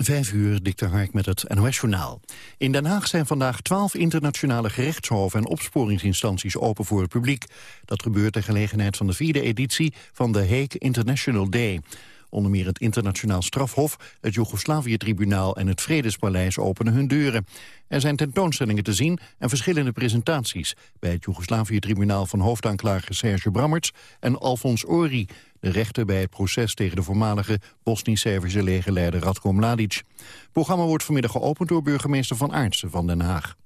Vijf uur, Dikte Hark met het NOS-journaal. In Den Haag zijn vandaag twaalf internationale gerechtshoven en opsporingsinstanties open voor het publiek. Dat gebeurt ter gelegenheid van de vierde editie van de Hague International Day. Onder meer het Internationaal Strafhof, het Joegoslavië-tribunaal en het Vredespaleis openen hun deuren. Er zijn tentoonstellingen te zien en verschillende presentaties... bij het Joegoslavië-tribunaal van hoofdaanklager Serge Brammerts en Alfons Ori... de rechter bij het proces tegen de voormalige Bosnisch-Servische legerleider Radko Mladic. Het programma wordt vanmiddag geopend door burgemeester Van Aartsen van Den Haag.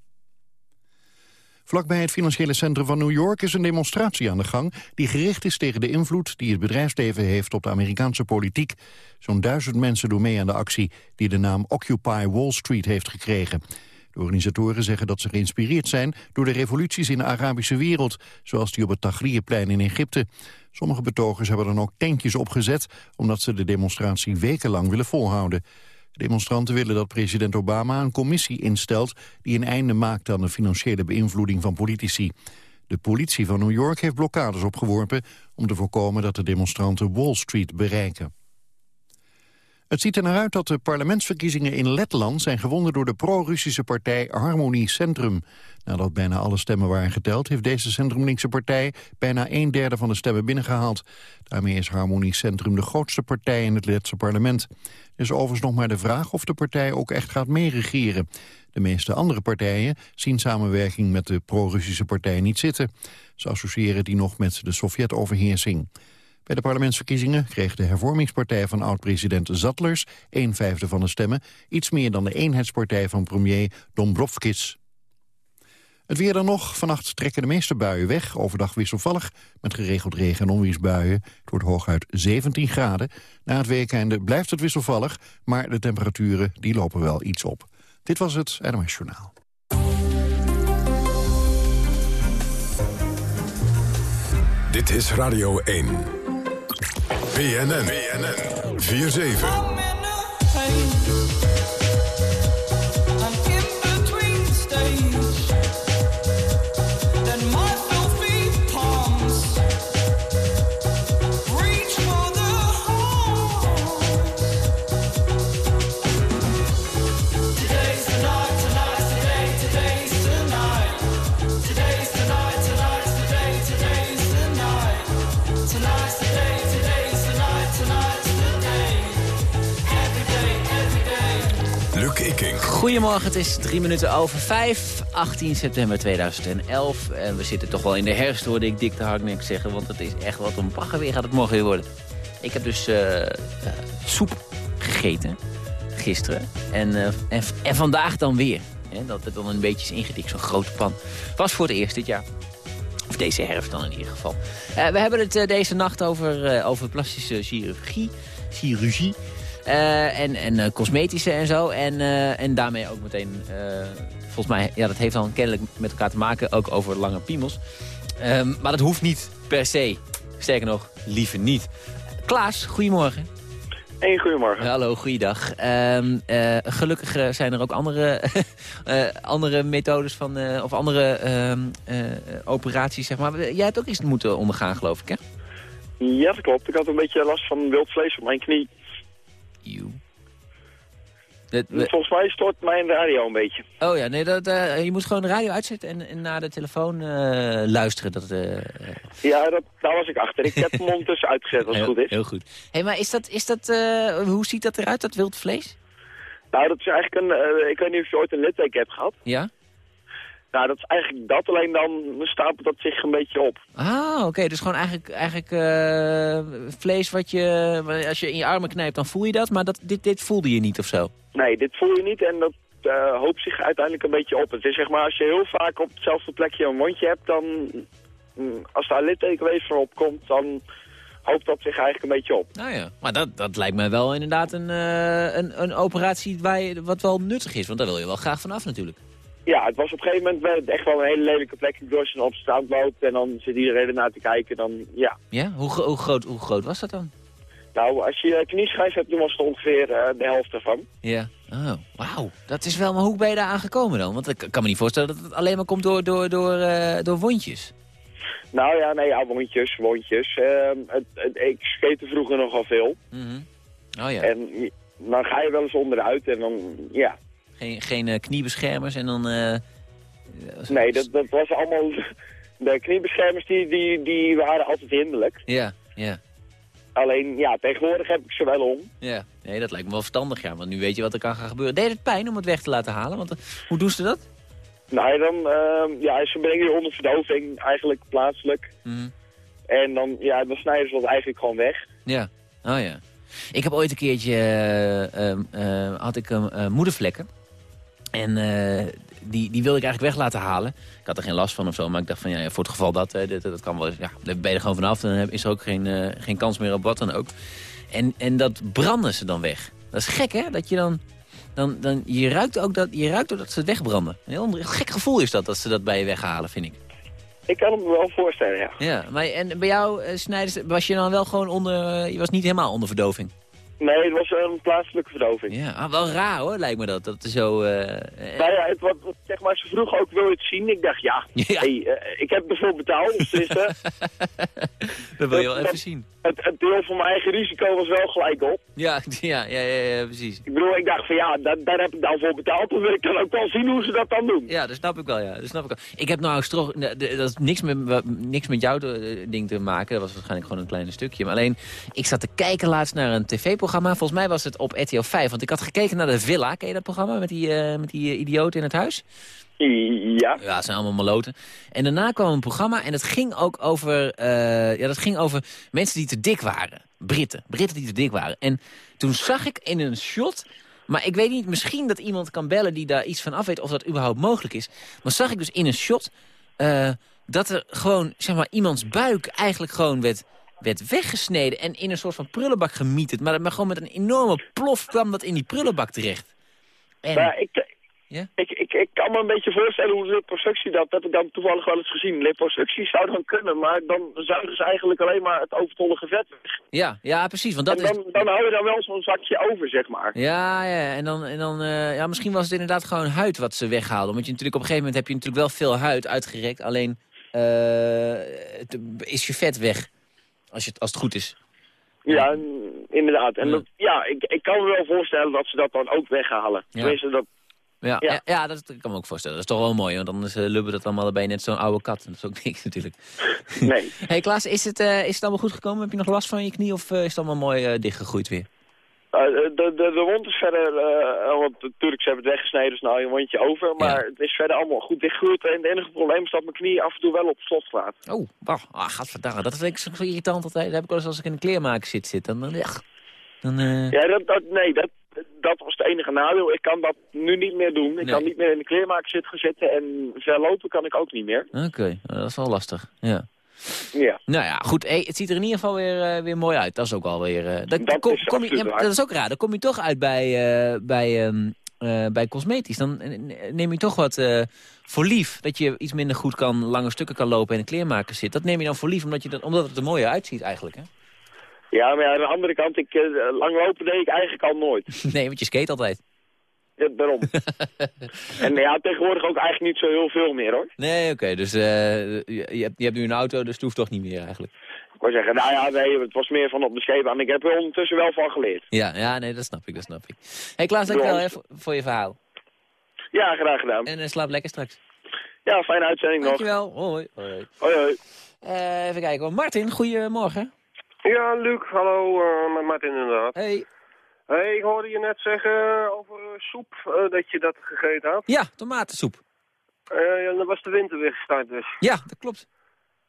Vlakbij het financiële centrum van New York is een demonstratie aan de gang... die gericht is tegen de invloed die het bedrijfsleven heeft op de Amerikaanse politiek. Zo'n duizend mensen doen mee aan de actie die de naam Occupy Wall Street heeft gekregen. De organisatoren zeggen dat ze geïnspireerd zijn door de revoluties in de Arabische wereld... zoals die op het Tahrirplein in Egypte. Sommige betogers hebben dan ook tankjes opgezet... omdat ze de demonstratie wekenlang willen volhouden. Demonstranten willen dat president Obama een commissie instelt... die een einde maakt aan de financiële beïnvloeding van politici. De politie van New York heeft blokkades opgeworpen... om te voorkomen dat de demonstranten Wall Street bereiken. Het ziet er naar uit dat de parlementsverkiezingen in Letland zijn gewonnen door de pro-Russische partij Harmonie Centrum. Nadat bijna alle stemmen waren geteld, heeft deze centrumlinkse partij bijna een derde van de stemmen binnengehaald. Daarmee is Harmonie Centrum de grootste partij in het Letse parlement. Er is overigens nog maar de vraag of de partij ook echt gaat meeregeren. De meeste andere partijen zien samenwerking met de pro-Russische partij niet zitten. Ze associëren die nog met de Sovjet-overheersing. Bij de parlementsverkiezingen kreeg de hervormingspartij van oud-president Zattlers een vijfde van de stemmen, iets meer dan de eenheidspartij van premier Dombrovskis. Het weer dan nog. Vannacht trekken de meeste buien weg. Overdag wisselvallig met geregeld regen- en onweersbuien. Het wordt hooguit 17 graden. Na het weekende blijft het wisselvallig, maar de temperaturen die lopen wel iets op. Dit was het NOS Journaal. Dit is Radio 1. BNN. BNN. 4-7. Goedemorgen, het is drie minuten over vijf, 18 september 2011. En we zitten toch wel in de herfst, hoorde ik Dick de Harknek zeggen. Want het is echt wat een bagger weer gaat het morgen weer worden. Ik heb dus uh, uh, soep gegeten, gisteren. En, uh, en, en, vandaag dan weer. Dat het dan een beetje is ingedikt, zo'n grote pan. Was voor het eerst dit jaar. Of deze herfst dan in ieder geval. we hebben het deze nacht over, over plastische chirurgie. chirurgie. Uh, en, en uh, cosmetische en zo. En, uh, en daarmee ook meteen, volgens mij, ja, dat heeft dan kennelijk met elkaar te maken, ook over lange piemels. Um, maar dat hoeft niet per se. Sterker nog, liever niet. Klaas, goedemorgen. Hey, goedemorgen. Hallo, goeiedag. Um, gelukkig zijn er ook andere, andere methodes van, of andere um, operaties, zeg maar. Jij hebt ook iets moeten ondergaan, geloof ik, hè? Ja, dat klopt. Ik had een beetje last van wild vlees op mijn knie. Volgens mij stort mijn radio een beetje. Oh ja, nee, dat, uh, je moet gewoon de radio uitzetten en, en naar de telefoon uh, luisteren. Dat, uh, ja, dat, daar was ik achter. Ik heb hem ondertussen uitgezet als het goed is. Heel goed. hey, maar is dat, is dat, hoe ziet dat eruit, dat wild vlees? Nou, dat is eigenlijk een, ik weet niet of je ooit een litteken hebt gehad. Ja? Nou, dat is eigenlijk dat, alleen dan stapelt dat zich een beetje op. Ah, oké. Dus gewoon eigenlijk, eigenlijk uh, vlees wat je, als je in je armen knijpt, dan voel je dat. Maar dat, dit, dit voelde je niet of zo? Nee, dit voel je niet en dat uh, hoopt zich uiteindelijk een beetje op. Het is zeg maar, als je heel vaak op hetzelfde plekje een wondje hebt, dan, mm, als daar littekenweefsel erop komt, dan hoopt dat zich eigenlijk een beetje op. Nou ja, maar dat, dat lijkt mij wel inderdaad een, uh, een, een operatie waar je, wat wel nuttig is. Want daar wil je wel graag vanaf natuurlijk. Ja, het was op een gegeven moment echt wel een hele lelijke plek. Door je op straat loopt en dan zit iedereen ernaar te kijken. Dan, ja. Ja? Hoe, hoe, groot, hoe groot was dat dan? Nou, als je knieschijf hebt, dan was het ongeveer uh, de helft ervan. Ja. Oh, wauw. Dat is wel, maar hoe ben je daar aangekomen dan? Want ik kan me niet voorstellen dat het alleen maar komt door, door, door, uh, door wondjes. Nou ja, nee, ja, wondjes, wondjes. Uh, het, het, ik skate vroeger nogal veel. Mm -hmm. Oh ja. En dan ga je wel eens onderuit en dan, ja. Geen, geen uh, kniebeschermers en dan... Uh, nee, dat, dat was allemaal... De kniebeschermers die, die, die waren altijd hinderlijk. Ja, ja. Alleen, ja, tegenwoordig heb ik ze wel om. Ja, nee, dat lijkt me wel verstandig, ja. Want nu weet je wat er kan gaan gebeuren. Deed het pijn om het weg te laten halen? Want hoe doen ze dat? Nou, dan, uh, ja, ze brengen je onder verdoving, eigenlijk plaatselijk. Mm. En dan, ja, dan snijden ze dat eigenlijk gewoon weg. Ja, oh ja. Ik heb ooit een keertje, uh, had ik moedervlekken. En die, die wilde ik eigenlijk weg laten halen. Ik had er geen last van of zo, maar ik dacht van ja, voor het geval dat, dat, dat kan wel, ja, dan ben je er gewoon vanaf. Dan is er ook geen, geen kans meer op wat dan ook. En, en dat branden ze dan weg. Dat is gek hè, dat je dan dan, dan je, ruikt ook dat, je ruikt ook dat ze het wegbranden. Een heel gek gevoel is dat, dat ze dat bij je weghalen, vind ik. Ik kan het me wel voorstellen, ja. Ja, maar en bij jou, uh, Snijders, was je dan wel gewoon onder... je was niet helemaal onder verdoving? Nee, het was een plaatselijke verdoving. Ja, ah, wel raar hoor, lijkt me dat. dat zo, uh, nou ja, het, wat, zeg maar, ze vroeg ook, wil je het zien? Ik dacht, ja, Hey, uh, ik heb ervoor betaald, dus... dat wil je wel even zien. Het, het, deel van mijn eigen risico was wel gelijk op. Ja, ja, ja, ja, precies. Ik bedoel, ik dacht van ja, daar, daar heb ik dan voor betaald. Dan wil ik dan ook wel zien hoe ze dat dan doen. Ja, dat snap ik wel, ja. Dat snap ik wel. Ik heb nou strog, dat is niks met, niks met jouw ding te maken. Dat was waarschijnlijk gewoon een klein stukje. Maar alleen, ik zat te kijken laatst naar een tv-programma. Volgens mij was het op RTL 5. Want ik had gekeken naar de Villa. Ken je dat programma met die, uh, met die idioten in het huis? Ja. Ja, het zijn allemaal maloten. En daarna kwam een programma en dat ging ook over, uh, ja, dat ging over mensen die te dik waren. Britten. Britten die te dik waren. En toen zag ik in een shot... Maar ik weet niet, misschien dat iemand kan bellen die daar iets van af weet... of dat überhaupt mogelijk is. Maar zag ik dus in een shot uh, dat er gewoon, zeg maar, iemands buik eigenlijk gewoon werd, werd weggesneden... en in een soort van prullenbak gemieterd. Maar, maar gewoon met een enorme plof kwam dat in die prullenbak terecht. En... Ja, ik, ja? Ik, ik, ik kan me een beetje voorstellen hoe liposuctie dat, dat ik dan toevallig wel eens gezien. Liposuctie zou dan kunnen, maar dan zouden ze eigenlijk alleen maar het overtollige vet weg. Ja, ja precies. Want dat en dan, is... dan hou je dan wel zo'n zakje over, zeg maar. Ja, ja en dan, en dan uh, ja, misschien was het inderdaad gewoon huid wat ze weghaalden. Want je natuurlijk op een gegeven moment heb je natuurlijk wel veel huid uitgerekt. Alleen uh, het, is je vet weg, als, je, als het goed is. Ja, inderdaad. En Dat, ja, ik, ik kan me wel voorstellen dat ze dat dan ook weghalen. Ja. Tenminste, dat ja, ja. ja, dat kan me ook voorstellen. Dat is toch wel mooi, want anders uh, lubben dat allemaal bij net zo'n oude kat. Dat is ook niks natuurlijk. Nee. hey Klaas, is het, uh, is het allemaal goed gekomen? Heb je nog last van je knie of uh, is het allemaal mooi dichtgegroeid weer? De, de, de wond is verder, want natuurlijk ze hebben het weggesneden, dus nou je wondje over. Maar ja. het is verder allemaal goed dichtgegroeid. En het enige probleem is dat mijn knie af en toe wel op slot staat. Oh, wacht, ah, gadverdamme. Dat vind ik zo irritant altijd. Dat heb ik wel eens als ik in een kleermaker zit. zit dan, dan, dan, Ja, dat, dat, nee, dat, dat was het enige nadeel. Ik kan dat nu niet meer doen. Ik kan niet meer in de kleermaker zitten gaan zitten en verlopen kan ik ook niet meer. Oké, dat is wel lastig. Ja. Ja. Nou ja, goed. Hey, het ziet er in ieder geval weer, uh, weer mooi uit. Dat is ook wel weer... Uh, dat, dat, kom, is kom je, ja, dat is ook raar. Dan kom je toch uit bij, uh, bij, um, bij cosmetisch. Dan neem je toch wat voor lief. Dat je iets minder goed kan, lange stukken kan lopen en in de kleermaker zit. Dat neem je dan voor lief, omdat, je dat, omdat het er mooier uitziet eigenlijk, hè? Ja, maar ja, aan de andere kant, ik, uh, langlopen deed ik eigenlijk al nooit. Nee, want je skate altijd. Ja, daarom. en ja, tegenwoordig ook eigenlijk niet zo heel veel meer, hoor. Nee, oké, dus uh, je, hebt, je hebt nu een auto, dus het hoeft toch niet meer eigenlijk. Ik wou zeggen, nou ja, nee, het was meer van op de scheep en ik heb er ondertussen wel van geleerd. Ja, ja, nee, dat snap ik, dat snap ik. Hé hey, Klaas, dankjewel hè, voor, voor je verhaal. Ja, graag gedaan. En uh, slaap lekker straks. Ja, fijne uitzending dankjewel. nog. Dankjewel, hoi. Hoi, hoi. hoi. Uh, even kijken, Martin, goedemorgen. Ja, Luc, hallo, uh, met Martin inderdaad. Hey. Hey, ik hoorde je net zeggen over uh, soep, uh, dat je dat gegeten had. Ja, tomatensoep. ja, dan was de winter weer gestart dus. Ja, dat klopt.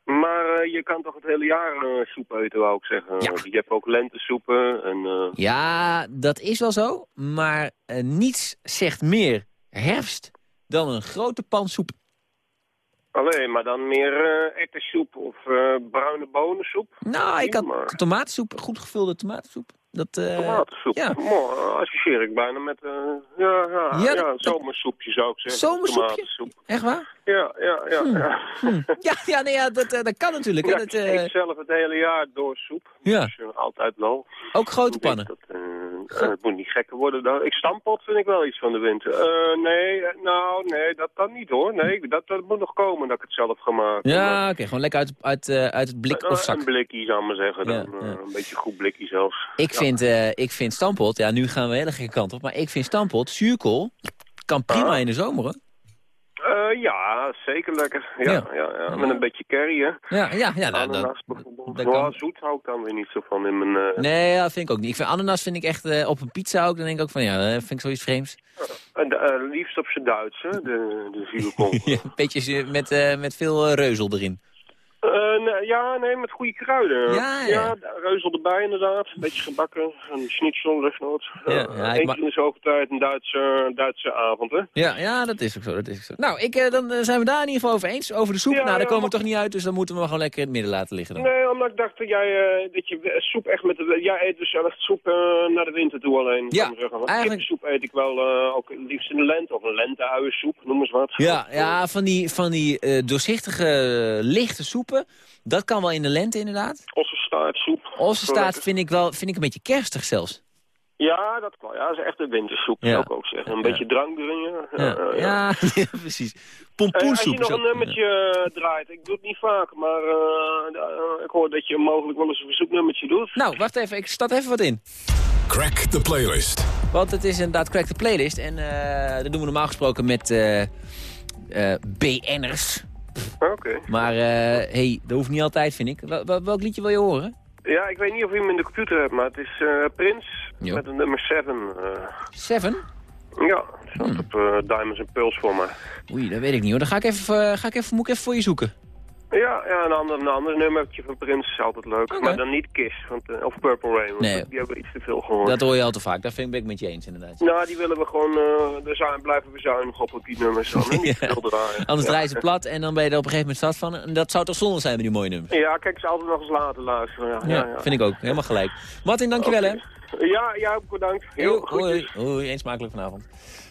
Maar je kan toch het hele jaar soep eten, wou ik zeggen. Ja. je hebt ook lentesoepen en... Ja, dat is wel zo, maar niets zegt meer herfst dan een grote pan soep. Alleen, maar dan meer uh, ettersoep of uh, bruine bonensoep? Nou, ik had maar... tomatensoep, goed gevulde tomatensoep. Dat, tomatensoep? Ja. Mooi, associeer ik bijna met, uh, ja, ja, ja, ja zomersoepje zou ik zeggen. Zomersoepje? Echt waar? Ja, ja, ja. Hm. Ja. Hm. ja, ja, nee, ja dat, dat kan natuurlijk. Ja, dat, ik zelf het hele jaar door soep. Ja. Dus altijd wel. Ook grote pannen? Dat, het moet niet gekker worden. Dan. Ik stampot vind ik wel iets van de winter. nee, nou, nee, dat kan niet hoor. Nee, dat, dat moet nog komen dat ik het zelf ga maken. Ja, oké, gewoon lekker uit, uit, uit het blik of zak. Een blikje, zou ik maar zeggen. Dan. een beetje goed blikje zelfs. Ik, vind, ik vind stampot, ja, nu gaan we hele gekke kant op, maar ik vind stampot, zuurkool, kan prima ah. in de zomer hoor. Uh, ja, zeker lekker. Ja, ja. ja, ja. Met een beetje curry, hè. Ja, ja, ja. Nou, ananas bijvoorbeeld. Dat kan... zoet hou ik dan weer niet zo van in mijn... Uh... Nee, dat vind ik ook niet. Ik vind ananas vind ik echt... Uh, op een pizza ook, dan denk ik ook van, ja, dat vind ik zoiets vreemds. liefst op zijn Duits, hè, de, de een beetje met, met veel reuzel erin. Uh, ja, nee, met goede kruiden. Ja, ja. ja reuzel erbij inderdaad. Een beetje gebakken. Een schnitzel, luchtnoot. Ja, ja, Eén keer in de zoveel tijd een Duitse, Duitse avond, hè? Ja, ja, dat is ook zo. Dat is ook zo. Nou, ik, uh, dan eh, zijn we daar in ieder geval over eens. Over de soep, nou, daar komen we toch niet uit. Dus dan moeten we gewoon lekker in het midden laten liggen. Dan. Nee, omdat ik dacht dat jij uh, dat je soep echt met de... Jij eet dus echt soep naar de winter toe alleen. Ja, zeggen. eigenlijk... soep eet ik wel ook liefst in de lente. Of een lente-uiensoep, noem eens wat. Ja, ja van die, van die doorzichtige, lichte soepen... Dat kan wel in de lente inderdaad. Ossenstaartsoep. Ossenstaart vind ik wel vind ik een beetje kerstig zelfs. Ja, dat kan. Ja, dat is echt een wintersoep, zou ik ook zeggen. Een beetje drank erin. Ja, ja, ja. ja precies. Pompoensoep. Uh, als je nog een nummertje uh, draait, ik doe het niet vaak, maar uh, ik hoor dat je mogelijk wel eens een verzoeknummertje doet. Nou, wacht even, ik start even wat in. Crack the playlist. Want het is inderdaad Crack the playlist en dat doen we normaal gesproken met BN'ers. Oké. Maar uh, hey, dat hoeft niet altijd, vind ik. Wel, welk liedje wil je horen? Ja, ik weet niet of je hem in de computer hebt, maar het is uh, Prins met een nummer 7. Uh. 7? Ja, het staat hmm. op Diamonds and Pearls voor mij. Oei, dat weet ik niet hoor. Dan ga ik even, ga ik even, moet ik even voor je zoeken. Ja, ja een, ander, een ander nummertje van Prins is altijd leuk. Maar dan niet Kiss want, uh, of Purple Rain, want nee. die hebben we iets te veel gehoord. Dat hoor je al te vaak, dat vind ik met je eens inderdaad. Nou, die willen we gewoon, uh, zijn, blijven we zuinig op op die nummers. Dan, niet veel draaien. Anders draaien ze plat en dan ben je er op een gegeven moment stad van. En dat zou toch zonde zijn met die mooie nummers? Ja, kijk ze altijd nog eens later luisteren. Ja, ja, ja, vind ik ook. Helemaal gelijk. Martin, dankjewel okay. hè. Ja, ja, bedankt. Heel goed. Hoi, hoi, eens smakelijk vanavond.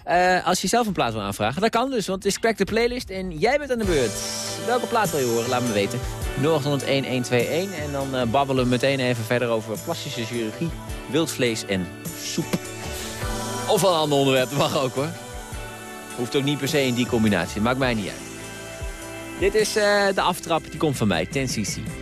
Uh, als je zelf een plaat wil aanvragen, dat kan dus, want het is Crack de Playlist en jij bent aan de beurt. Welke plaat wil je horen? Laat me weten. 0801 en dan uh, babbelen we meteen even verder over plastische chirurgie, wildvlees en soep. Of een ander onderwerp, dat mag ook hoor. Hoeft ook niet per se in die combinatie, maakt mij niet uit. Dit is uh, de aftrap, die komt van mij, 10cc.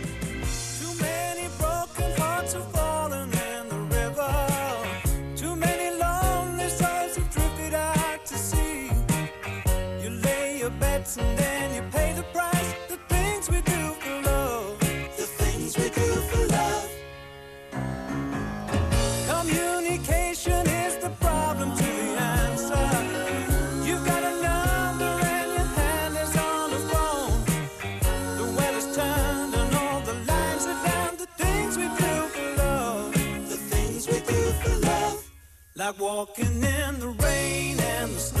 Like walking in the rain and the snow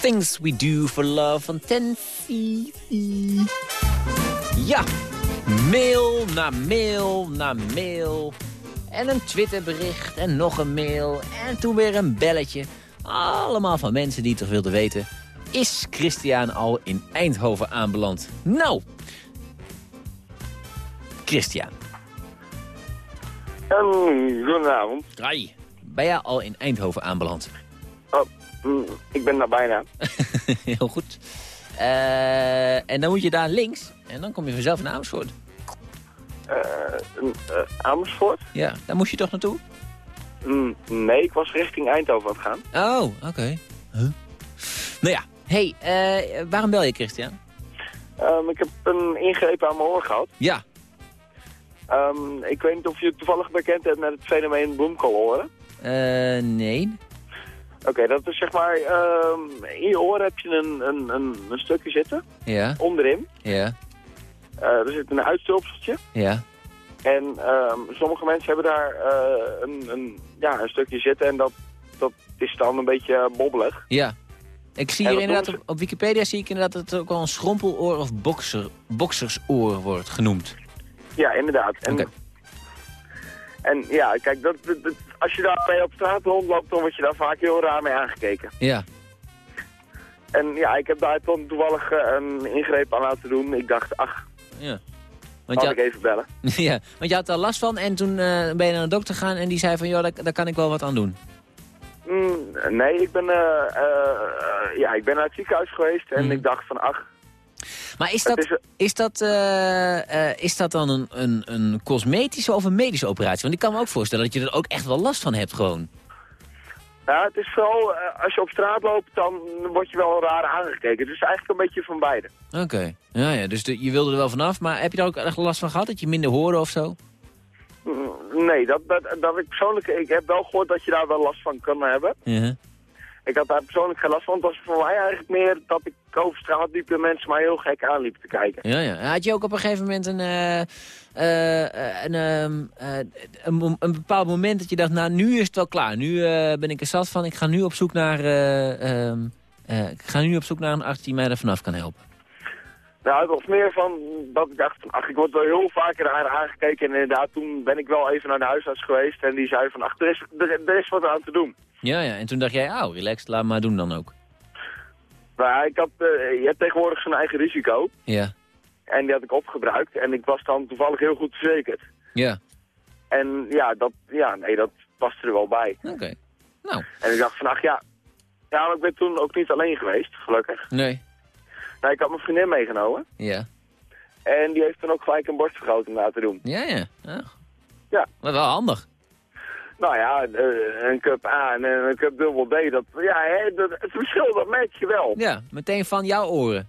Things We Do For Love van Ten Ja, mail na mail na mail. En een Twitterbericht en nog een mail. En toen weer een belletje. Allemaal van mensen die toch wilden weten... is Christian al in Eindhoven aanbeland? Nou, Christian. Um, goedenavond. Hoi. Ben jij al in Eindhoven aanbeland? Oh, mm, ik ben daar bijna. Heel goed. Uh, en dan moet je daar links en dan kom je vanzelf in Amersfoort. Uh, uh, Amersfoort? Ja, daar moest je toch naartoe? Mm, nee, ik was richting Eindhoven aan het gaan. Oh, oké. Okay. Huh? Nou ja, hey, waarom bel je Christian? Um, ik heb een ingreep aan mijn oor gehad. Ja. Um, ik weet niet of je toevallig bekend hebt met het fenomeen bloemkoolhoren. Uh, nee. Oké, dat is zeg maar, um, in je oor heb je een, een, een, een stukje zitten. Ja. Onderin. Ja. Uh, er zit een uitstulpseltje. Ja. En um, sommige mensen hebben daar uh, een, een, ja, een stukje zitten en dat, dat is dan een beetje bobbelig. Ja. Ik zie hier inderdaad, op, op, Wikipedia zie ik inderdaad dat het ook wel een schrompeloor of boxer, boksersoor wordt genoemd. Ja, inderdaad. En, en ja, kijk, dat, dat, als je daar op straat rondloopt, dan word je daar vaak heel raar mee aangekeken. Ja. En ja, ik heb daar dan toevallig uh, een ingreep aan laten doen. Ik dacht, ach, ja. Want ik even bellen. ja, want je had er last van en toen uh, ben je naar de dokter gegaan en die zei van, joh, daar, daar kan ik wel wat aan doen. Mm, nee, ik ben, uh, ja, ik ben naar het ziekenhuis geweest en mm. ik dacht van, ach, maar is dat, is dat, uh, uh, is dat dan een, een, een cosmetische of een medische operatie? Want ik kan me ook voorstellen dat je er ook echt wel last van hebt gewoon. Ja, het is vooral, uh, als je op straat loopt, dan word je wel raar aangekeken. Het is eigenlijk een beetje van beide. Oké, ja, ja, dus de, je wilde er wel vanaf, maar heb je daar ook echt last van gehad? Dat je minder horen of zo? Mm, nee, dat, dat, dat ik persoonlijk, ik heb wel gehoord dat je daar wel last van kan hebben. Ja. Ik had daar persoonlijk geen last van. Het was voor mij eigenlijk meer dat ik over straat liep en mensen mij heel gek aanliepen te kijken. Ja, ja. Had je ook op een gegeven moment een, uh, uh, een, uh, een, een, bepaald moment dat je dacht, nou nu is het wel klaar. Nu ben ik er zat van, ik ga nu op zoek naar, ehm, ik ga nu op zoek naar een arts die mij er vanaf kan helpen. Nou, het was meer van dat ik dacht, ach, ik word wel heel vaker naar aangekeken. En inderdaad, toen ben ik wel even naar de huisarts geweest. En die zei van, ach, er is, er, er is wat aan te doen. Ja, ja. En toen dacht jij, oh, relaxed, laat maar doen dan ook. Nou, ik had, uh, je hebt tegenwoordig zijn eigen risico. Ja. En die had ik opgebruikt. En ik was dan toevallig heel goed verzekerd. Ja. En ja, dat, ja nee, dat paste er wel bij. Oké. Nou. En ik dacht van, ach ja. Ja, maar ik ben toen ook niet alleen geweest, gelukkig. Nee. Nou, ik had mijn vriendin meegenomen. Ja. En die heeft dan ook gelijk een borstvergroting laten doen. Ja, ja. Ja. ja. Maar wel handig. Nou ja, eh, een cup A en een cup dubbel D, dat, ja, het verschil dat merk je wel. Ja, meteen van jouw oren.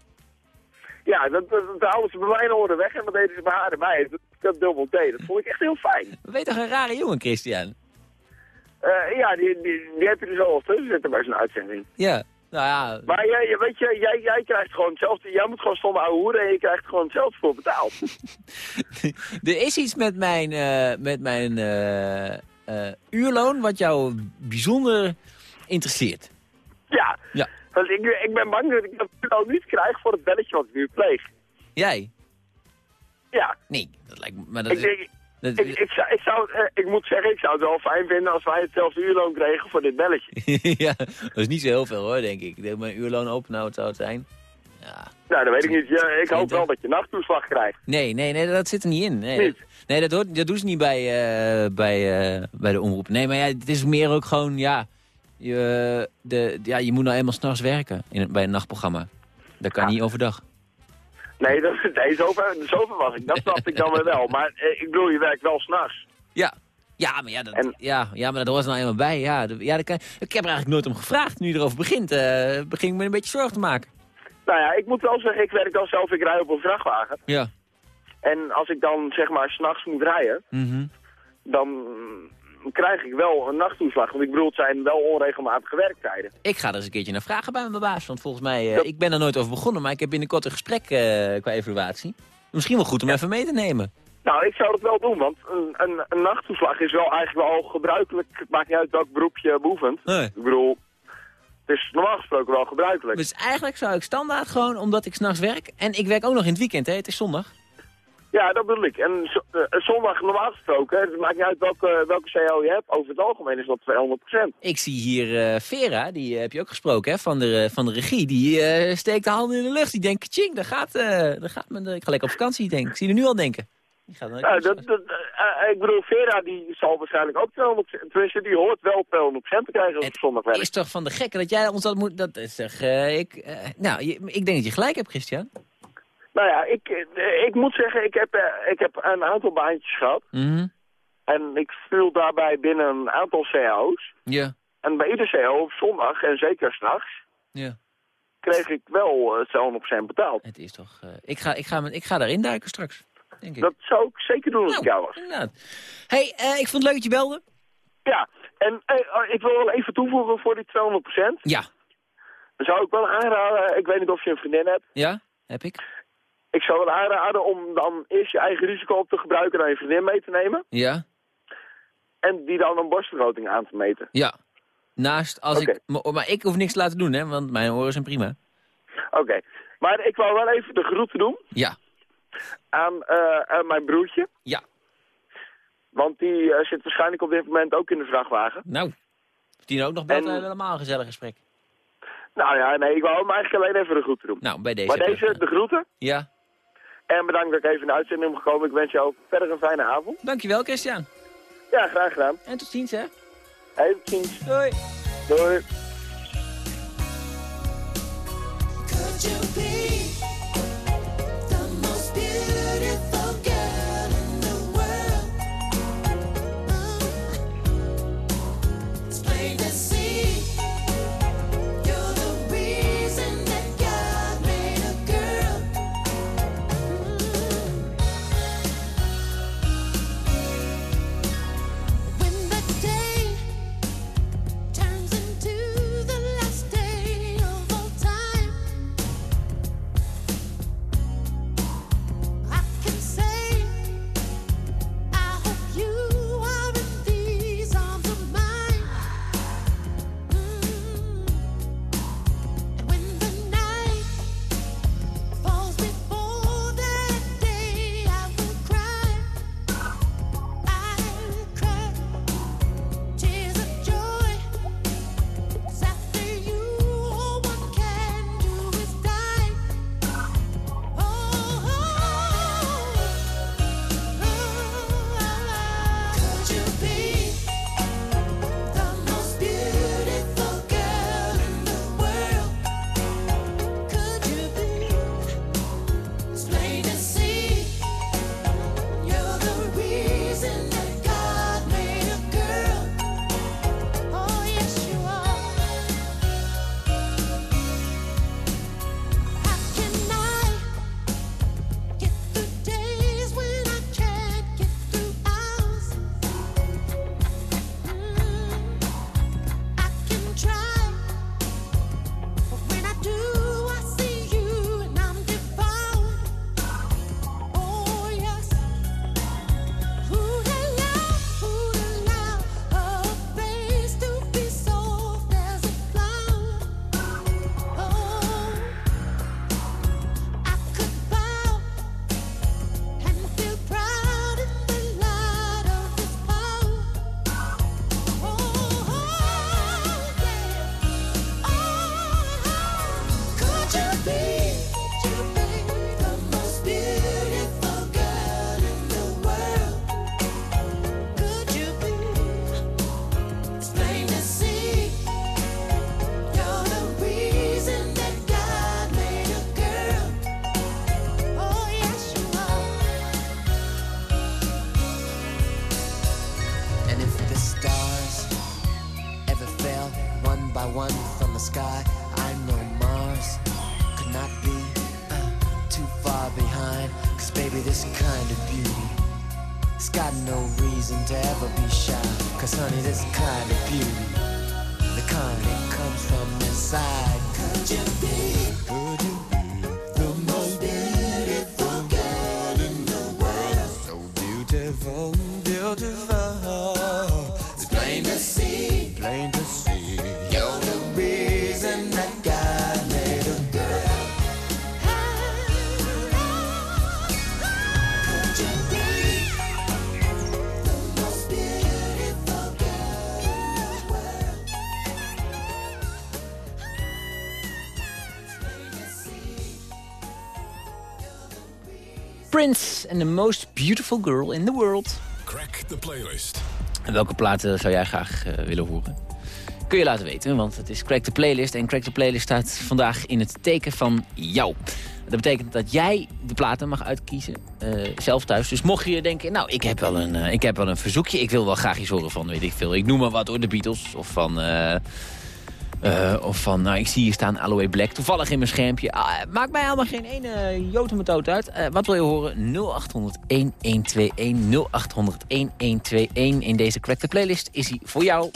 Ja, dat, dat, dat houden ze bij mijn oren weg en dat deden ze bij haar erbij. Dat cup dubbel D, dat vond ik echt heel fijn. We weten toch een rare jongen, Christian? Uh, ja, die, die, die heb je dus al tussen zitten bij zo'n uitzending. Ja. Nou ja. Maar jij, weet je, jij, jij krijgt gewoon hetzelfde. Jij moet gewoon stomme ouwe hoeren en je krijgt gewoon hetzelfde voor betaald. er is iets met mijn, uh, met mijn uh, uh, uurloon wat jou bijzonder interesseert. Ja, ja. want ik, ik ben bang dat ik dat uurloon niet krijg voor het belletje wat ik nu pleeg. Jij? Ja. Nee, dat lijkt me... Maar dat ik, denk, ik, ik, zou, ik, zou, uh, ik moet zeggen, ik zou het wel fijn vinden als wij hetzelfde uurloon kregen voor dit belletje. ja, dat is niet zo heel veel hoor, denk ik. Ik denk mijn uurloon open nou het zou het zijn. Ja. Nou, dat weet ik niet. Ja, ik hoop wel dat je nachttoeslag krijgt. Nee, nee, nee, dat zit er niet in. Nee, niet. Dat, nee, dat, hoort, dat doen ze niet bij, uh, bij, uh, bij de omroep. Nee, maar ja, het is meer ook gewoon, ja, je, de, ja, je moet nou eenmaal s'nachts werken in, bij een nachtprogramma. Dat kan ja. niet overdag. Nee, dat, nee zover, zover was ik. Dat snap ik dan weer wel. Maar eh, ik bedoel, je werkt wel s'nachts. Ja. Ja, maar ja, dat, en, ja, ja, maar dat was nou eenmaal bij. Ja, ja kan, ik heb er eigenlijk nooit om gevraagd. Nu je erover begint, uh, begin ik me een beetje zorgen te maken. Nou ja, ik moet wel zeggen, ik werk dan zelf, ik rij op een vrachtwagen. Ja. En als ik dan zeg maar s'nachts moet rijden, mm dan krijg ik wel een nachttoeslag. Want ik bedoel, het zijn wel onregelmatige werktijden. Ik ga er eens een keertje naar vragen bij mijn baas. Want volgens mij, uh, ik ben er nooit over begonnen, maar ik heb binnenkort een gesprek uh, qua evaluatie. Misschien wel goed om ja. even mee te nemen. Nou, ik zou het wel doen, want een, een, een nachttoeslag is wel eigenlijk wel gebruikelijk. Het maakt niet uit welk beroep je beoefent. Nee. Ik bedoel, is normaal gesproken wel gebruikelijk. Dus eigenlijk zou ik standaard gewoon, omdat ik s'nachts werk... en ik werk ook nog in het weekend, hè? Het is zondag. Ja, dat bedoel ik. En uh, zondag normaal gesproken, het maakt niet uit welke, welke CO je hebt. Over het algemeen is dat 200%. Ik zie hier uh, Vera, die heb je ook gesproken, hè, van de, van de regie. Die steekt de handen in de lucht. Die denkt, tjing, daar gaat, daar gaat men, ik ga lekker op vakantie, denk ik. zie er nu al denken. Ja, dat, dat, ik bedoel, Vera die zal waarschijnlijk ook 200%, tenminste die hoort wel 200% te krijgen op zondag Het is toch van de gekke dat jij ons dat moet, dat is toch, ik, nou, ik denk dat je gelijk hebt, Christian. Nou ja, ik, eh, ik moet zeggen, ik heb, eh, ik heb een aantal baantjes gehad. Mhm. En ik viel daarbij binnen een aantal CO's. Ja. En bij ieder CO op zondag, en zeker s'nachts, ja. kreeg ik wel uh, 200% betaald. Het is toch... Uh, ik, ga, ik, ga, ik ga daarin duiken straks, denk ik. Dat zou ik zeker doen als nou, ik jou was. Inderdaad. hey, uh, ik vond het leuk dat je belde. Ja, en ik wil wel even toevoegen voor die 200%. Ja. Dan zou ik wel aanraden, ik weet niet of je een vriendin hebt. Ja, heb ik ik zou wel aanraden om dan eerst je eigen risico op te gebruiken en je vriendin mee te nemen. Ja. En die dan een borstvergroting aan te meten. Ja. Naast als ik... Maar ik hoef niks te laten doen, hè, want mijn oren zijn prima. Oké. Maar ik wou wel even de groeten doen. Ja. Aan, uh, aan mijn broertje. Ja. Want die uh, zit waarschijnlijk op dit moment ook in de vrachtwagen. Nou, die ook nog belt en... helemaal een gezellig gesprek. Nou ja, nee, ik wou hem eigenlijk alleen even de groeten doen. Nou, bij deze. Maar deze, de groeten. Ja. En bedankt dat ik even in de uitzending ben gekomen. Ik wens jou verder een fijne avond. Dankjewel, Christian. Ja, graag gedaan. En tot ziens, hè. Hey, tot ziens. Doei. Doei. Plain to see, plain to and the most beautiful girl in the world. Crack the playlist. En welke platen zou jij graag uh, willen horen? Kun je laten weten, want het is Crack the Playlist. En Crack the Playlist staat vandaag in het teken van jou. Dat betekent dat jij de platen mag uitkiezen, uh, zelf thuis. Dus mocht je denken, nou, ik heb, wel een, uh, ik heb wel een verzoekje. Ik wil wel graag iets horen van, weet ik veel. Ik noem maar wat hoor, de Beatles. Of van... Uh, uh, of van, nou, ik zie hier staan Aloe Black. Toevallig in mijn schermpje. Ah, maakt mij helemaal geen ene jotemetot uit. Uh, wat wil je horen? 0800-1121. 0800-1121. In deze the Playlist is hij voor jou.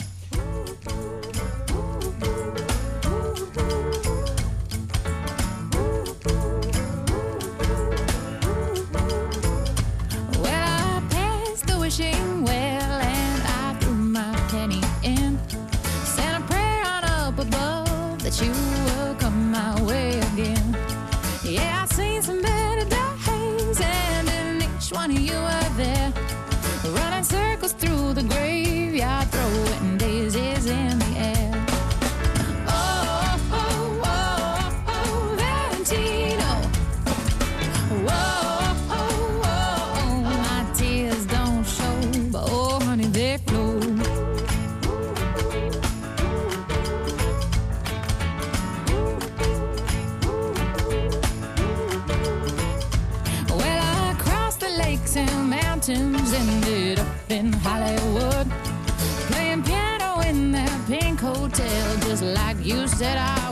in Hollywood, playing piano in that pink hotel, just like you said I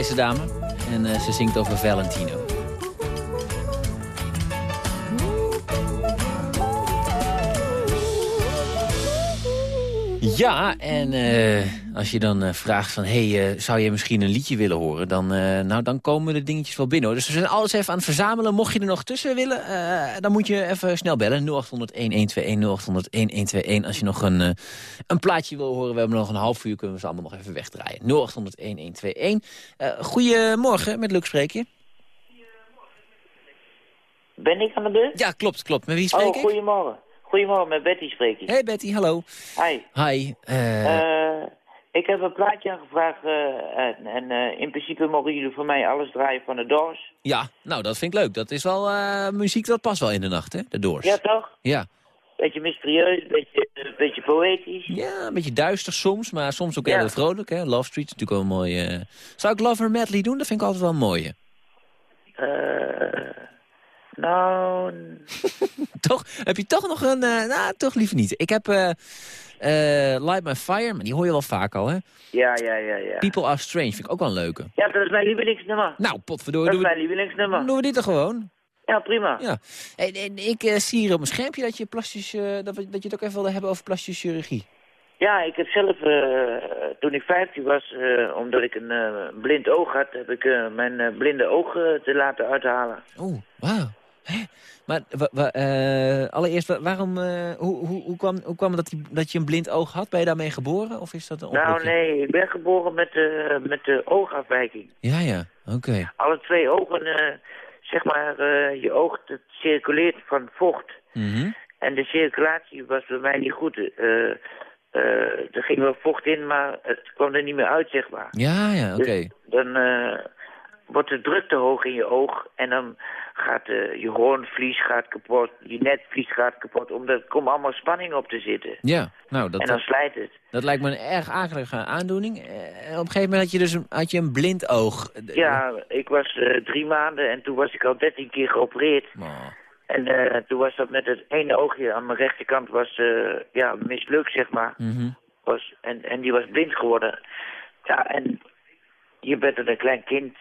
deze dame. En uh, ze zingt over Valentino. Ja, en uh, als je dan uh, vraagt van... hey, uh, zou je misschien een liedje willen horen? Dan, nou, dan komen de dingetjes wel binnen. Hoor. Dus we zijn alles even aan het verzamelen. Mocht je er nog tussen willen, dan moet je even snel bellen. 0800-1121, 0800-1121. Als je nog een, een plaatje wil horen. We hebben nog een half uur, kunnen we ze allemaal nog even wegdraaien. 0800-1121. goedemorgen, met Luc spreek je. Ben ik aan de beurt? Ja, klopt, klopt. Met wie spreek oh, goedemorgen. Goedemorgen, met Betty spreek ik. Hey Betty, hallo. Hi. Hi. Uh... ik heb een plaatje aangevraagd uh, en uh, in principe mogen jullie voor mij alles draaien van de Doors. Ja, nou dat vind ik leuk. Dat is wel muziek dat past wel in de nacht, hè, de Doors. Ja, toch? Ja. Beetje mysterieus, beetje, beetje poëtisch. Ja, een beetje duister soms, maar soms ook ja. heel vrolijk. Hè? Love Street is natuurlijk wel een mooie... Zou ik Love Her Madly doen? Dat vind ik altijd wel een mooie. Eh... Nou... toch? Heb je toch nog een... Uh, nou, toch liever niet. Ik heb uh, uh, Light My Fire, maar die hoor je wel vaak al, hè? Ja, ja, ja, ja. People Are Strange vind ik ook wel een leuke. Ja, dat is mijn lievelingsnummer. Nou, potverdorie. Dat is mijn lievelingsnummer. Doen we dit er gewoon? Ja, prima. Ja. En, en ik zie hier op mijn schermpje dat je, plastisch, dat, we, dat je het ook even wilde hebben over plastische chirurgie. Ja, ik heb zelf, toen ik 15 was, omdat ik een blind oog had, heb ik mijn blinde oog te laten uithalen. Oeh, wauw. Maar uh, allereerst, waarom, uh, hoe, hoe, hoe, kwam, hoe kwam het dat, dat je een blind oog had? Ben je daarmee geboren? Of is dat een nou nee, ik ben geboren met, uh, met de oogafwijking. Ja, ja, oké. Alle twee ogen, zeg maar, je oog het circuleert van vocht. Mm En de circulatie was bij mij niet goed. Er ging wel vocht in, maar het kwam er niet meer uit, zeg maar. Ja, ja, oké. Dus dan wordt de druk te hoog in je oog en dan gaat uh, je hoornvlies gaat kapot, je netvlies gaat kapot, omdat er komt allemaal spanning op te zitten. Ja, nou dat... En dan slijt het. Dat lijkt me een erg akelige aandoening. Uh, op een gegeven moment had je dus een, had je een blind oog. Ja, ik was uh, drie maanden en toen was ik al dertien keer geopereerd. Oh. En toen was dat met het ene oogje aan mijn rechterkant was ja, mislukt, zeg maar. Mm was, en, en die was blind geworden. Ja, en je bent een klein kind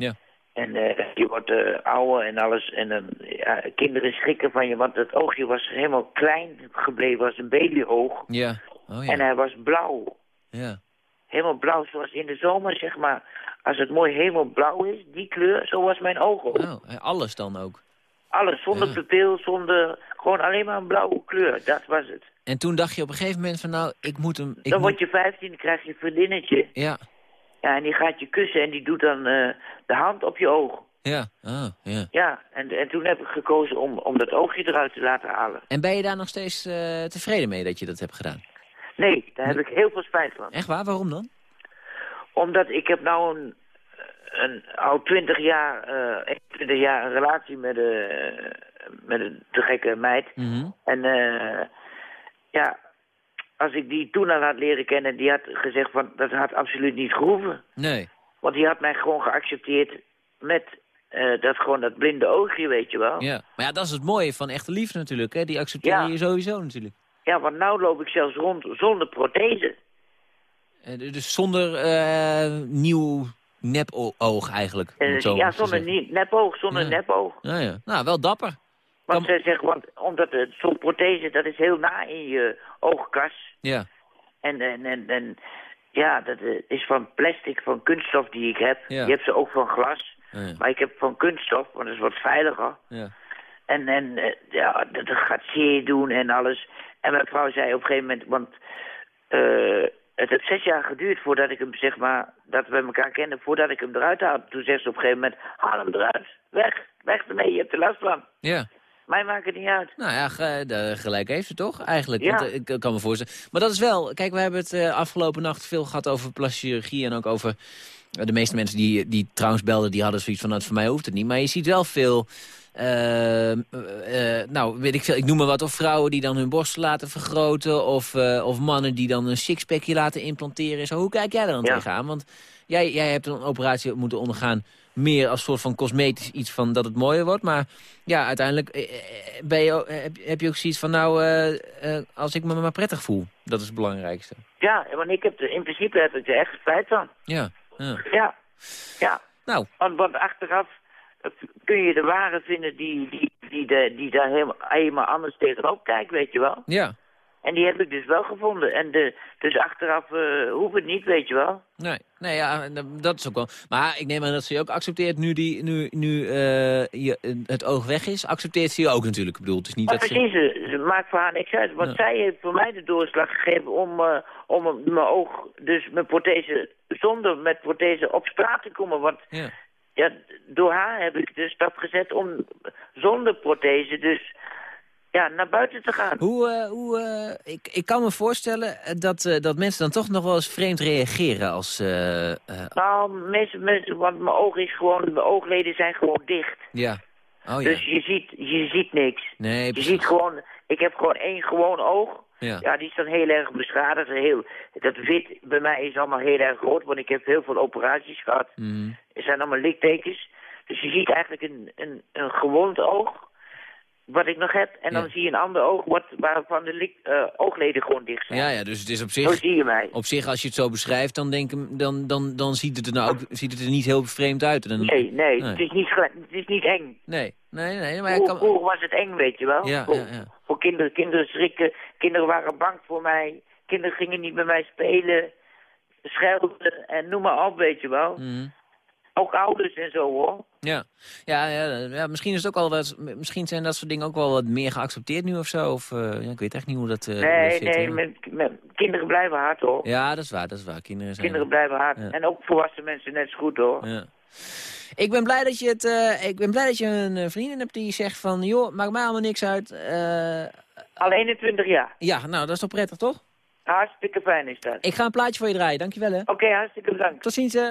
ja. En uh, je wordt uh, ouder en alles. En ja, kinderen schrikken van je, want het oogje was helemaal klein gebleven. was een babyoog. Ja. Oh, ja. En hij was blauw. Ja. Helemaal blauw, zoals in de zomer, zeg maar. Als het mooi helemaal blauw is, die kleur, zo was mijn oog ook. Oh, alles dan ook? Alles, zonder ja. pupil, zonder... Gewoon alleen maar een blauwe kleur, dat was het. En toen dacht je op een gegeven moment van, nou, ik moet hem... Ik dan moet... word je 15, dan krijg je een vriendinnetje. Ja. Ja, en die gaat je kussen en die doet dan uh, de hand op je oog. Ja, ah, ja. Ja, en, en toen heb ik gekozen om, om dat oogje eruit te laten halen. En ben je daar nog steeds uh, tevreden mee dat je dat hebt gedaan? Nee, daar heb ik heel veel spijt van. Echt waar? Waarom dan? Omdat ik heb nou een, een al twintig jaar, uh, 21 jaar een relatie met, de, met een te gekke meid. Mm -hmm. En uh, ja, als ik die toen al had leren kennen, die had gezegd van dat had absoluut niet gehoeven. Nee. Want die had mij gewoon geaccepteerd met uh, dat gewoon dat blinde oogje, weet je wel. Ja, maar ja, dat is het mooie van echte liefde natuurlijk, hè? Die accepteer ja. je sowieso natuurlijk. Ja, want nou loop ik zelfs rond zonder prothese. Uh, dus zonder uh, nieuw nepoog eigenlijk. ja, zonder nepoog, zonder ja. nepoog. Ja, ja. Nou, wel dapper. Want ze zeggen, want omdat zo'n prothese, dat is heel na in je oogkas. Ja. En, en, en, en ja, dat is van plastic, van kunststof die ik heb. Ja. Je hebt ze ook van glas. Ja. Maar ik heb van kunststof, want dat is wat veiliger. Ja. En, en ja, dat gaat zeer doen en alles. En mijn vrouw zei op een gegeven moment, want uh, het heeft zes jaar geduurd voordat ik hem, zeg maar, dat we elkaar kenden, voordat ik hem eruit had. Toen zegt ze op een gegeven moment, haal hem eruit, weg, weg ermee, je hebt er last van. Ja. Mij maakt het niet uit. Nou ja, gelijk heeft ze toch eigenlijk. Ja. Want, ik kan me voorstellen. Maar dat is wel, kijk, we hebben het uh, afgelopen nacht veel gehad over plastische chirurgie en ook over... De meeste mensen die, die trouwens belden, die hadden zoiets van, nou, voor mij hoeft het niet. Maar je ziet wel veel, uh, nou, weet ik veel, ik noem maar wat, of vrouwen die dan hun borsten laten vergroten, of, of mannen die dan een sixpackje laten implanteren. Zo, hoe kijk jij daar dan ja. tegenaan? Want jij, jij hebt een operatie moeten ondergaan meer als soort van cosmetisch iets van dat het mooier wordt. Maar ja, uiteindelijk ben je, heb, heb je ook zoiets van, nou, uh, uh, als ik me maar prettig voel. Dat is het belangrijkste. Ja, want ik heb de, in principe heb ik er echt spijt van. Ja. Ja. Ja. ja. Nou. Want, want achteraf kun je de ware vinden die, die, die, de, die daar helemaal, helemaal anders tegenop kijkt, weet je wel. Ja. En die heb ik dus wel gevonden. En de, dus achteraf uh, hoeft het niet, weet je wel. Nee, nee ja, dat is ook wel. Maar ik neem aan dat ze je ook accepteert nu, die, nu, nu uh, je, het oog weg is. Accepteert ze je ook natuurlijk. Ik bedoel, het is niet maar dat precies, ze... ze maakt voor haar niks uit. Want ja. zij heeft voor mij de doorslag gegeven om, uh, om mijn oog, dus mijn prothese, zonder met prothese op straat te komen. Want ja. ja, door haar heb ik de stap gezet om zonder prothese dus ja, naar buiten te gaan. Hoe, uh, hoe, uh, ik, ik kan me voorstellen dat, uh, dat mensen dan toch nog wel eens vreemd reageren als... Nou, mensen, mensen, want mijn oog is gewoon, mijn oogleden zijn gewoon dicht. Ja. Oh, ja. Dus je ziet, je ziet niks. Nee, je precies. ziet gewoon, ik heb gewoon één gewoon oog. Ja. ja, die is dan heel erg beschadigd. Heel, dat wit bij mij is allemaal heel erg groot, want ik heb heel veel operaties gehad. Mm. Er zijn allemaal littekens. Dus je ziet eigenlijk een, een, een gewond oog wat ik nog heb. En dan Ja. zie je een ander oog wat, waarvan de uh, oogleden gewoon dicht zijn. Ja, ja, dus het is op Zo zich... zie je mij. Op zich, als je het zo beschrijft, dan, denk, ik- dan, dan, dan ziet, het er nou ook, ziet het er niet heel vreemd uit. Dan, Nee, nee, Nee. Het, is niet, het is niet eng. nee, nee, nee, maar Vroeger, kan... was het eng, weet je wel. Ja, voor, ja, ja. voor kinderen. Kinderen schrikken. Kinderen waren bang voor mij. Kinderen gingen niet met mij spelen. Schelden en noem maar op, weet je wel. Mhm. Ook ouders en zo, hoor. Ja. Ja, ja, ja, misschien, is het ook al wat, misschien zijn dat soort dingen ook wel wat meer geaccepteerd nu of zo. Of, eh, ja, ik weet echt niet hoe dat, dat nee, zit, nee, met, met- kinderen blijven hard, hoor. Ja, dat is waar, dat is waar. Kinderen zijn... Kinderen blijven hard. Ja. En ook volwassen mensen net zo goed, hoor. Ja. Ik ben blij dat je het. eh, ik ben blij dat je een vriendin hebt die zegt van, joh, maakt mij allemaal niks uit. Al 21 jaar. Ja, nou, dat is toch prettig, toch? Hartstikke fijn is dat. Ik ga een plaatje voor je draaien, dankjewel hè. Oké, hartstikke bedankt. Tot ziens hè.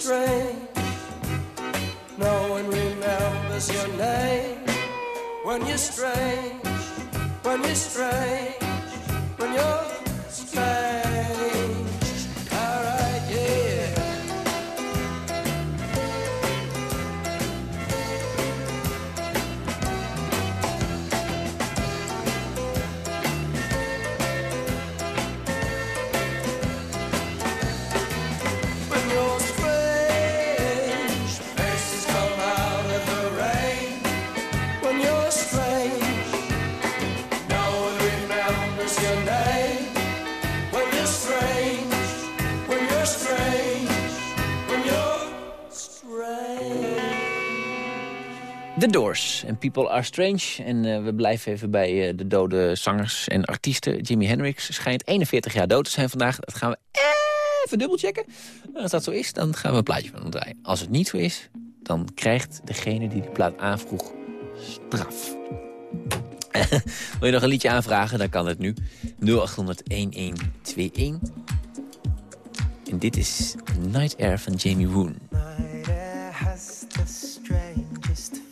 Strange. No one remembers your name when you're strange. When you're strange. When you're strange. En People Are Strange. En eh, we blijven even bij eh, de dode zangers en artiesten. Jimi Hendrix schijnt 41 jaar dood te zijn vandaag. Dat gaan we even dubbelchecken. Als dat zo is, dan gaan we een plaatje van hem draaien. Als het niet zo is, dan krijgt degene die de plaat aanvroeg straf. Wil je nog een liedje aanvragen, dan kan het nu. 0800-1121. En dit is Night Air van Jamie Woon. Night has the strangest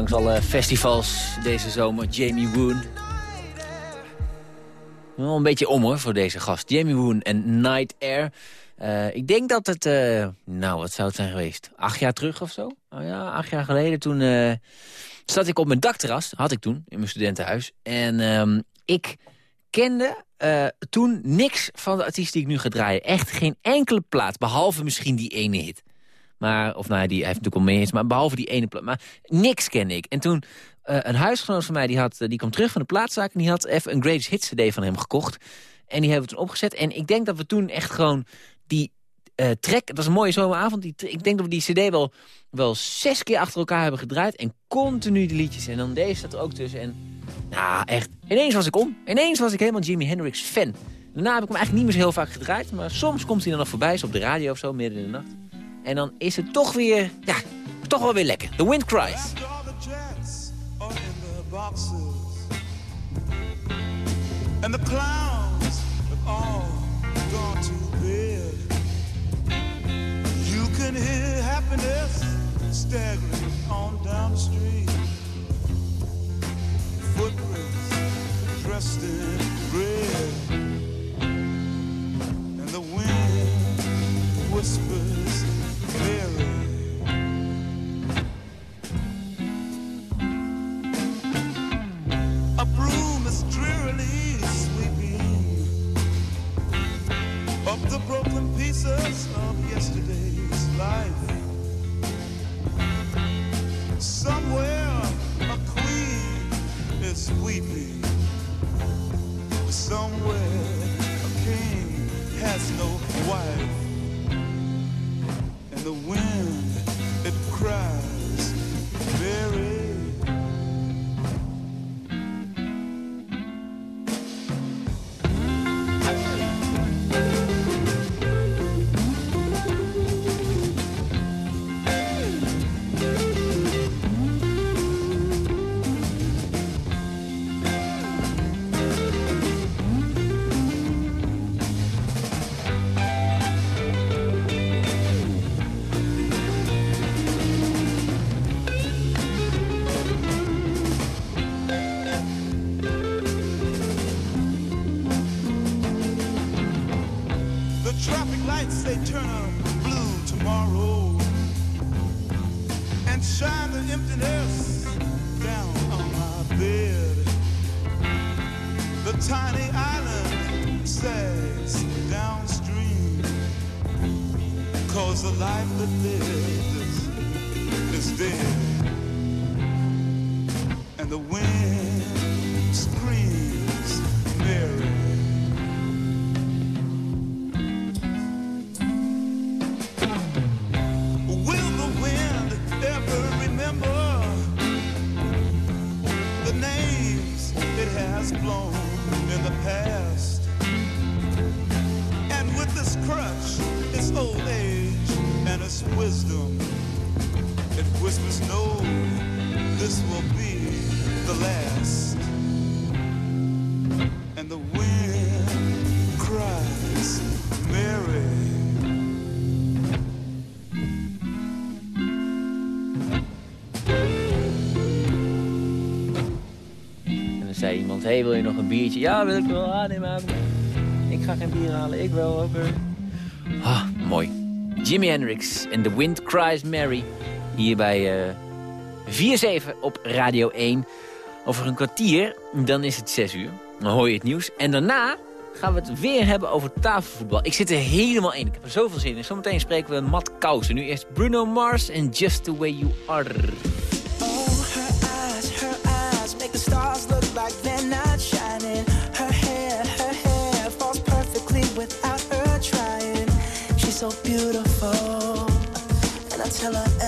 langs alle festivals deze zomer, Jamie Woon. Wel een beetje om hoor, voor deze gast. Jamie Woon en Night Air. Eh, ik denk dat het, eh, nou wat zou het zijn geweest? Acht jaar terug of zo? Oh ja, acht jaar geleden. Toen eh, zat ik op mijn dakterras, had ik toen, in mijn studentenhuis. En ehm, ik kende toen niks van de artiest die ik nu ga draaien. Echt geen enkele plaat, behalve misschien die ene hit. Maar, of nou ja, die heeft natuurlijk al mee hits, maar behalve die ene plaat. Maar niks kende ik. En toen eh, een huisgenoot van mij, die, had, die kwam terug van de plaatszaak... en die had even een Greatest Hits CD van hem gekocht. En die hebben we toen opgezet. En ik denk dat we toen echt gewoon die uh, track... Het was een mooie zomeravond. Die, ik denk dat we die cd wel, wel zes keer achter elkaar hebben gedraaid. En continu de liedjes. En dan deze staat er ook tussen. En nou, echt. Ineens was ik om. Ineens was ik helemaal Jimi Hendrix fan. Daarna heb ik hem eigenlijk niet meer zo heel vaak gedraaid. Maar soms komt hij dan nog voorbij. Zo op de radio of zo, midden in de nacht. En dan is het toch weer... Ja, toch wel weer lekker. The Wind Cries. And the clowns have all gone to bed. You can hear happiness staggering on down the street. Footprints dressed in red. And the wind whispers Mary. They turn old age and its wisdom, it whispers, no, this will be the last. And the wind cries, Mary. Zei iemand, hey, wil je nog een biertje? Ja, wil ik wel. Ah, nee, maar ik ga geen bier halen. Ik wel, oké. Mooi. Jimi Hendrix en The Wind Cries Mary. Hier bij eh, uh, 4-7 op Radio 1. Over een kwartier, dan is het 6 uur. Dan hoor je het nieuws. En daarna gaan we het weer hebben over tafelvoetbal. Ik zit er helemaal in. Ik heb er zoveel zin in. Zometeen spreken we Matt Kousen. Nu eerst Bruno Mars en Just The Way You Are. tell her.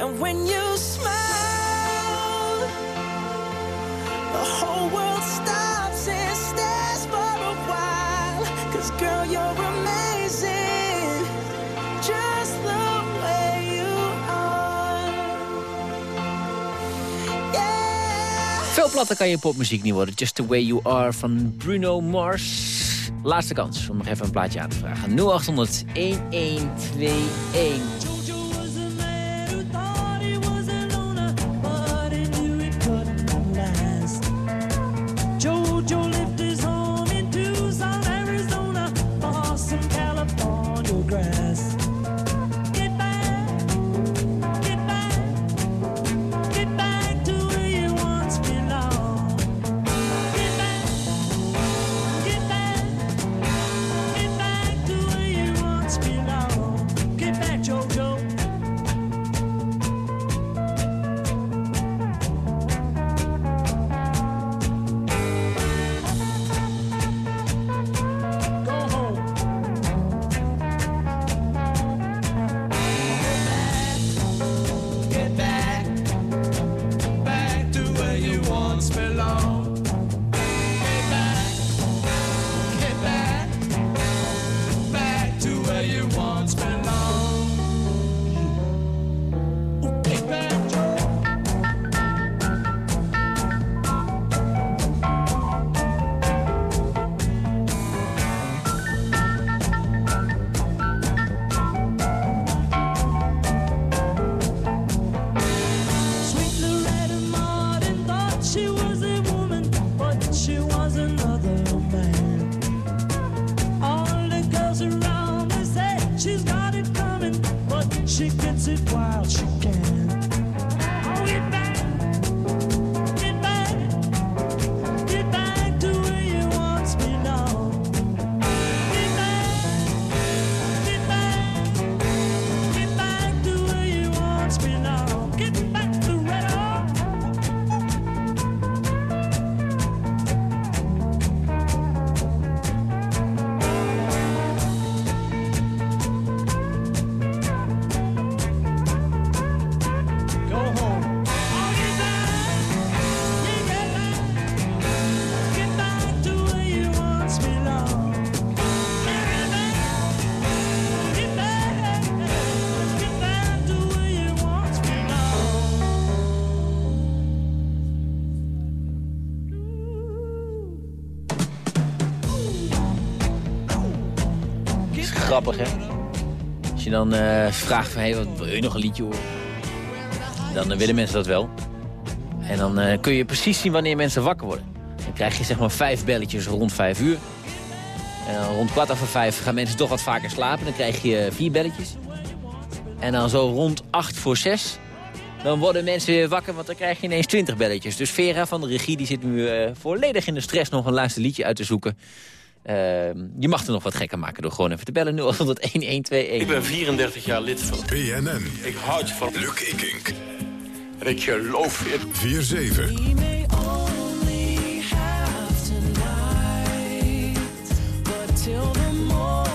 And when you smile, the whole world stops and stares for a while. Cause girl, you're amazing, just the way you are. Yeah. Veel platter kan je popmuziek niet worden. Just the way you are van Bruno Mars. Laatste kans om nog even een plaatje aan te vragen. 0800 1121. she gets it wild. She eh, vraagt van, hey, wat, wil je nog een liedje horen? Dan eh, willen mensen dat wel. En dan eh, kun je precies zien wanneer mensen wakker worden. Dan krijg je zeg maar vijf belletjes rond vijf uur. En rond kwart over vijf gaan mensen toch wat vaker slapen. Dan krijg je vier belletjes. En dan zo rond acht voor zes... dan worden mensen weer wakker, want dan krijg je ineens twintig belletjes. Dus Vera van de regie die zit nu volledig in de stress... nog een laatste liedje uit te zoeken. Ehm, je mag er nog wat gekker maken door gewoon even te bellen. 0800 1121. Ik ben 34 jaar lid van BNN. Ik houd van Luc Ikink. en ik geloof in 4-7. Till the morning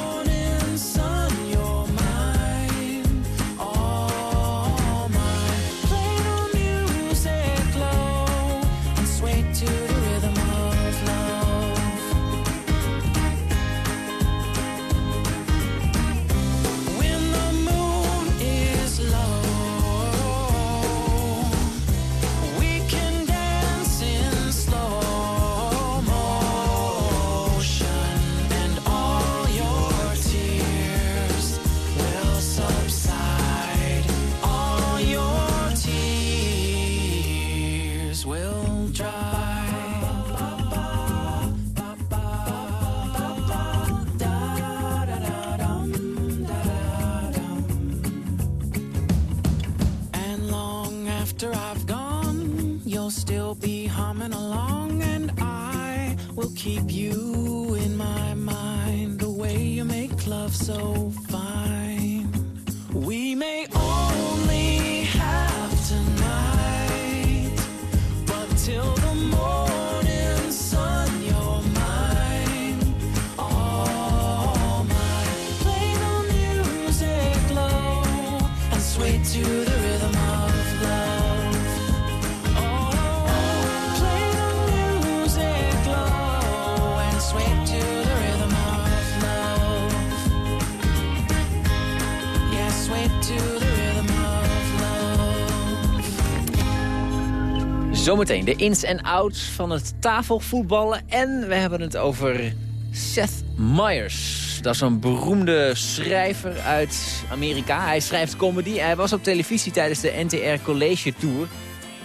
Zometeen de ins en outs van het tafelvoetballen. En we hebben het over Seth Meyers. Dat is een beroemde schrijver uit Amerika. Hij schrijft comedy. Hij was op televisie tijdens de NTR College Tour.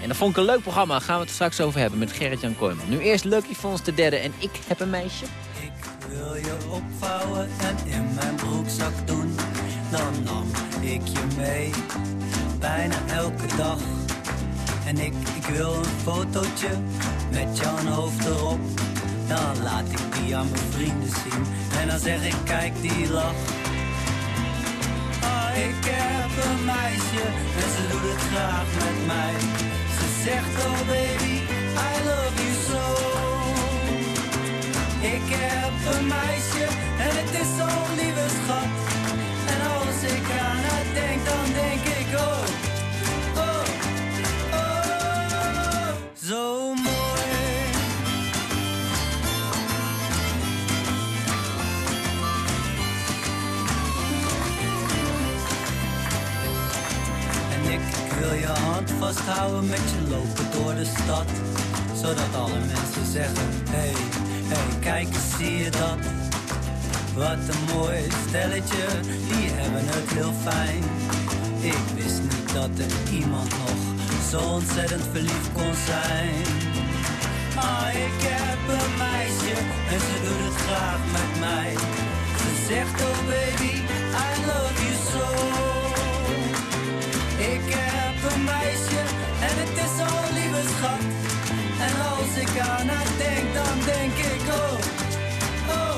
En dat vond ik een leuk programma. Daar gaan we het straks over hebben met Gerrit-Jan Kooijman. Nu eerst Lucky Fons de derde en ik heb een meisje. wil je opvouwen en in mijn broekzak doen. Dan nam ik je mee, bijna elke dag. En ik, ik wil een fotootje met jouw hoofd erop. Dan laat ik die aan mijn vrienden zien. En dan zeg ik, kijk die lach. Ah, ik heb een meisje en ze doet het graag met mij. Ze zegt, oh baby, I love you so. Ik heb een meisje en het is zo'n lieve schat. En als ik aan haar denk, dan denk ik oh, oh, zo mooi. En ik, wil je hand vasthouden met je lopen door de stad. Zodat alle mensen zeggen, hey, hey, kijk eens, zie je dat? Wat een mooi stelletje, die hebben het heel fijn. Ik wist niet dat er iemand nog zo ontzettend verliefd kon zijn. Maar ik heb een meisje en ze doet het graag met mij. Ze zegt oh baby, I love you so. Ik heb een meisje en het is al lieve schat. En als ik aan haar denk, dan denk ik oh, oh.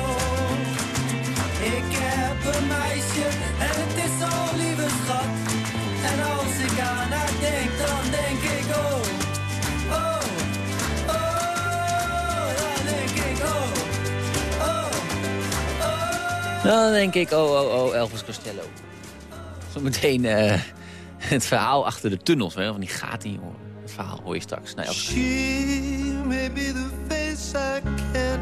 Ik heb een meisje en het is zo'n lieve schat. En als ik aan haar denk, dan denk ik, oh, oh, oh. Dan denk ik, oh, oh, oh. Dan denk ik, oh, oh, oh, Elvis Costello. Zometeen eh het verhaal achter de tunnels, hè, van die gaten. hoor. Het verhaal hoor je straks Elvis. She may be the face I can't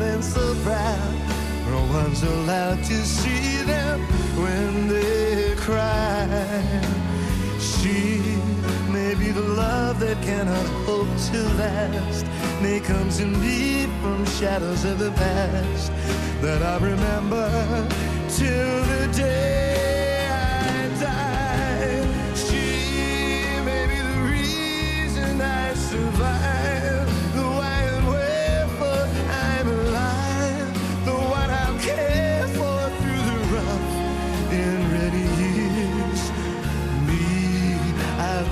And so proud. No one's allowed to see them when they cry. She may be the love that cannot hope to last. May come to me from shadows of the past that I remember till the day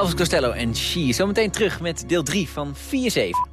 Elvis Costello en She. Zometeen terug met deel 3 van 4-7.